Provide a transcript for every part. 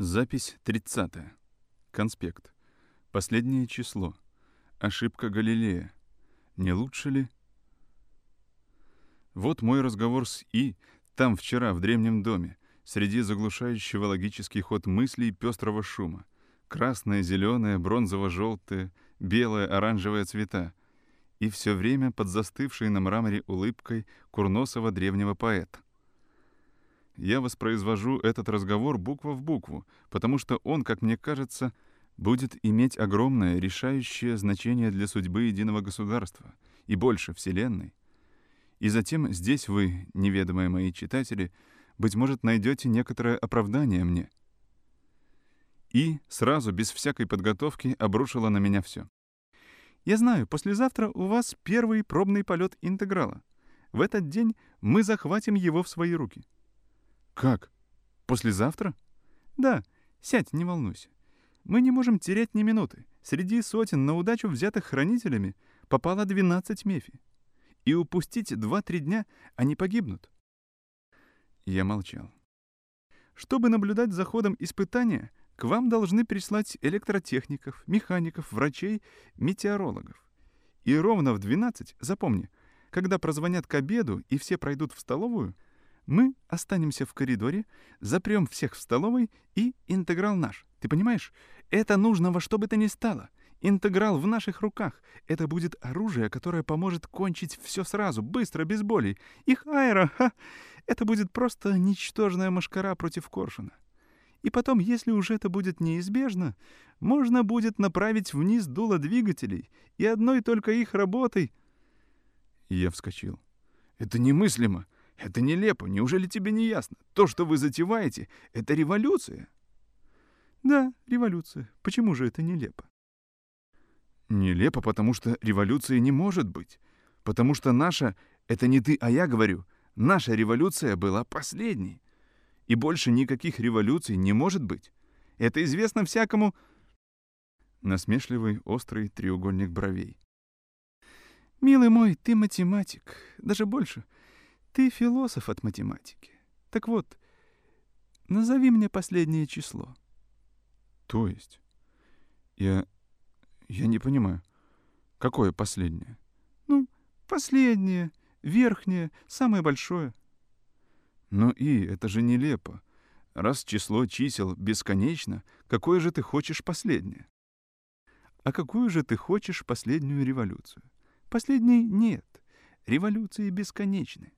Запись 30. Конспект. Последнее число. Ошибка Галилея. Не лучше ли? Вот мой разговор с И, там вчера, в древнем доме, среди заглушающего логический ход мыслей пестрого шума. Красное, зеленое, бронзово-желтое, белое, оранжевое цвета. И все время под застывшей на мраморе улыбкой курносого древнего поэта. Я воспроизвожу этот разговор буква в букву, потому что он, как мне кажется, будет иметь огромное, решающее значение для судьбы единого государства и больше Вселенной. И затем здесь вы, неведомые мои читатели, быть может, найдете некоторое оправдание мне. И сразу, без всякой подготовки, обрушила на меня все. Я знаю, послезавтра у вас первый пробный полет интеграла. В этот день мы захватим его в свои руки. Как? Послезавтра? Да, сядь, не волнуйся. Мы не можем терять ни минуты. Среди сотен на удачу взятых хранителями попало 12 мефи. И упустить 2-3 дня они погибнут. Я молчал. Чтобы наблюдать за ходом испытания, к вам должны прислать электротехников, механиков, врачей, метеорологов. И ровно в 12, запомни, когда прозвонят к обеду и все пройдут в столовую — мы останемся в коридоре, запрем всех в столовой и интеграл наш. Ты понимаешь? Это нужно во что бы то ни стало. Интеграл в наших руках. Это будет оружие, которое поможет кончить все сразу, быстро, без боли. Их аэро, ха, это будет просто ничтожная машкара против коршуна. И потом, если уже это будет неизбежно, можно будет направить вниз дуло двигателей, и одной только их работой... Я вскочил. «Это немыслимо! Это нелепо, неужели тебе не ясно? То, что вы затеваете, это революция. Да, революция. Почему же это нелепо? Нелепо, потому что революции не может быть. Потому что наша, это не ты, а я говорю, наша революция была последней. И больше никаких революций не может быть. Это известно всякому... Насмешливый острый треугольник бровей. «Милый мой, ты математик. Даже больше — ты философ от математики. Так вот, назови мне последнее число. То есть? Я... я не понимаю. Какое последнее? Ну, последнее, верхнее, самое большое. Но и это же нелепо. Раз число чисел бесконечно, какое же ты хочешь последнее? А какую же ты хочешь последнюю революцию? Последней нет. Революции бесконечны.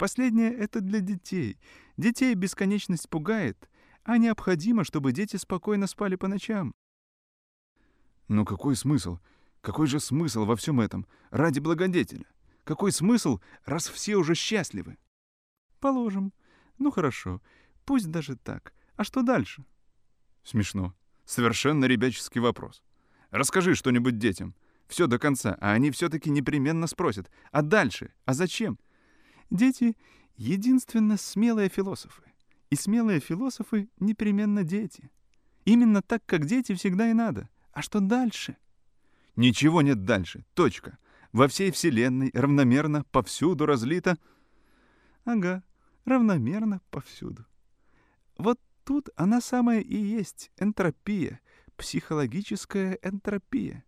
Последнее — это для детей. Детей бесконечность пугает, а необходимо, чтобы дети спокойно спали по ночам. Но какой смысл? Какой же смысл во всем этом? Ради благодетеля. Какой смысл, раз все уже счастливы? Положим. Ну хорошо. Пусть даже так. А что дальше? Смешно. Совершенно ребяческий вопрос. Расскажи что-нибудь детям. Все до конца, а они все-таки непременно спросят. А дальше? А зачем? — Дети — единственно смелые философы. И смелые философы непременно дети. Именно так, как дети, всегда и надо. А что дальше? Ничего нет дальше. Точка. Во всей Вселенной равномерно повсюду разлито... Ага, равномерно повсюду. Вот тут она самая и есть энтропия, психологическая энтропия.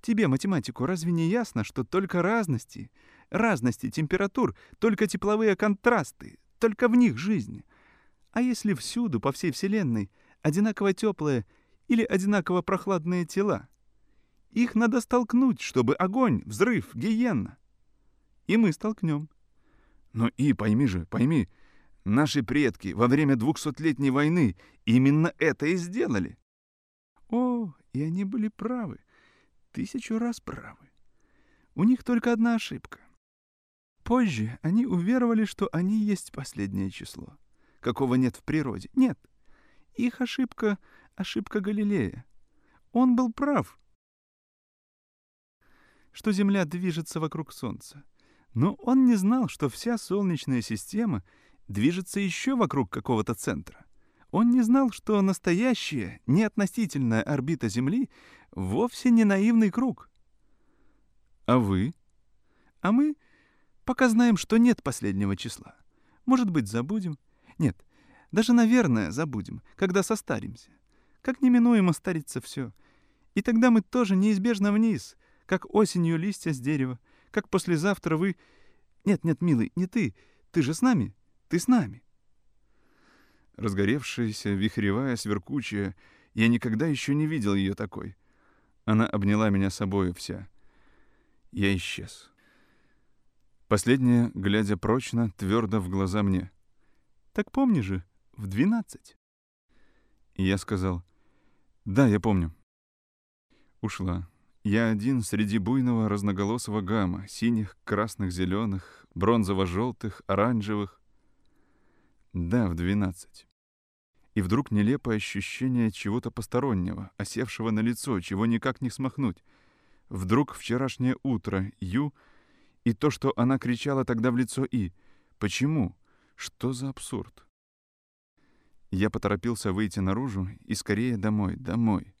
Тебе, математику, разве не ясно, что только разности, разности температур, только тепловые контрасты, только в них жизнь? А если всюду, по всей Вселенной, одинаково теплые или одинаково прохладные тела? Их надо столкнуть, чтобы огонь, взрыв, гиенна. И мы столкнем. Но и пойми же, пойми, наши предки во время двухсотлетней войны именно это и сделали. О, и они были правы тысячу раз правы. У них только одна ошибка. Позже они уверовали, что они есть последнее число, какого нет в природе. Нет. Их ошибка — ошибка Галилея. Он был прав, что Земля движется вокруг Солнца. Но он не знал, что вся Солнечная система движется еще вокруг какого-то центра. Он не знал, что настоящая, неотносительная орбита Земли вовсе не наивный круг. А вы? А мы пока знаем, что нет последнего числа. Может быть, забудем. Нет, Даже, наверное, забудем, когда состаримся. Как неминуемо старится все. И тогда мы тоже неизбежно вниз, как осенью листья с дерева, как послезавтра вы... Нет, нет, милый, не ты. Ты же с нами. Ты с нами. Разгоревшаяся, вихревая, сверкучая, я никогда еще не видел ее такой. Она обняла меня собою вся. Я исчез. Последняя, глядя прочно, твердо в глаза мне. «Так помни же, в двенадцать». И я сказал, «Да, я помню». Ушла. Я один среди буйного разноголосого гамма, синих, красных, зеленых, бронзово-желтых, оранжевых. Да, в двенадцать. И вдруг нелепое ощущение чего-то постороннего, осевшего на лицо, чего никак не смахнуть. Вдруг вчерашнее утро, Ю, и то, что она кричала тогда в лицо И. Почему? Что за абсурд? Я поторопился выйти наружу и скорее домой, домой.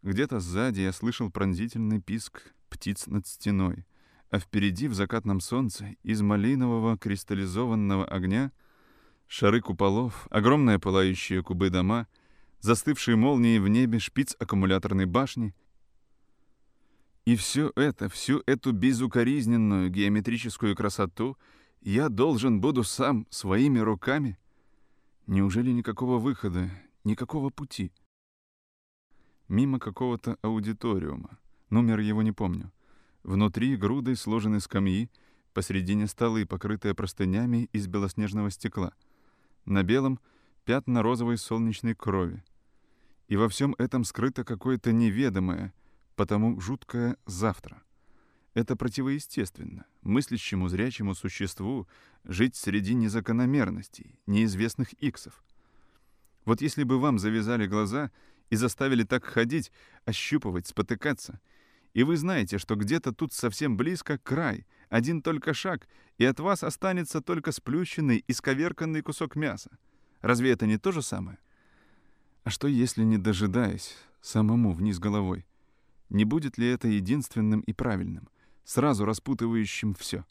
Где-то сзади я слышал пронзительный писк птиц над стеной, а впереди в закатном солнце из малинового кристаллизованного огня шары куполов, огромные пылающие кубы дома, застывшие молнии в небе шпиц аккумуляторной башни. И все это, всю эту безукоризненную геометрическую красоту я должен буду сам своими руками? Неужели никакого выхода, никакого пути? Мимо какого-то аудиториума. Номер его не помню. Внутри грудой сложены скамьи, посредине столы, покрытые простынями из белоснежного стекла. На белом — пятна розовой солнечной крови. И во всем этом скрыто какое-то неведомое, потому жуткое завтра. Это противоестественно, мыслящему зрячему существу жить среди незакономерностей, неизвестных иксов. Вот если бы вам завязали глаза и заставили так ходить, ощупывать, спотыкаться, и вы знаете, что где-то тут совсем близко край — один только шаг, и от вас останется только сплющенный и сковерканный кусок мяса. Разве это не то же самое? А что, если, не дожидаясь, самому вниз головой? Не будет ли это единственным и правильным, сразу распутывающим все?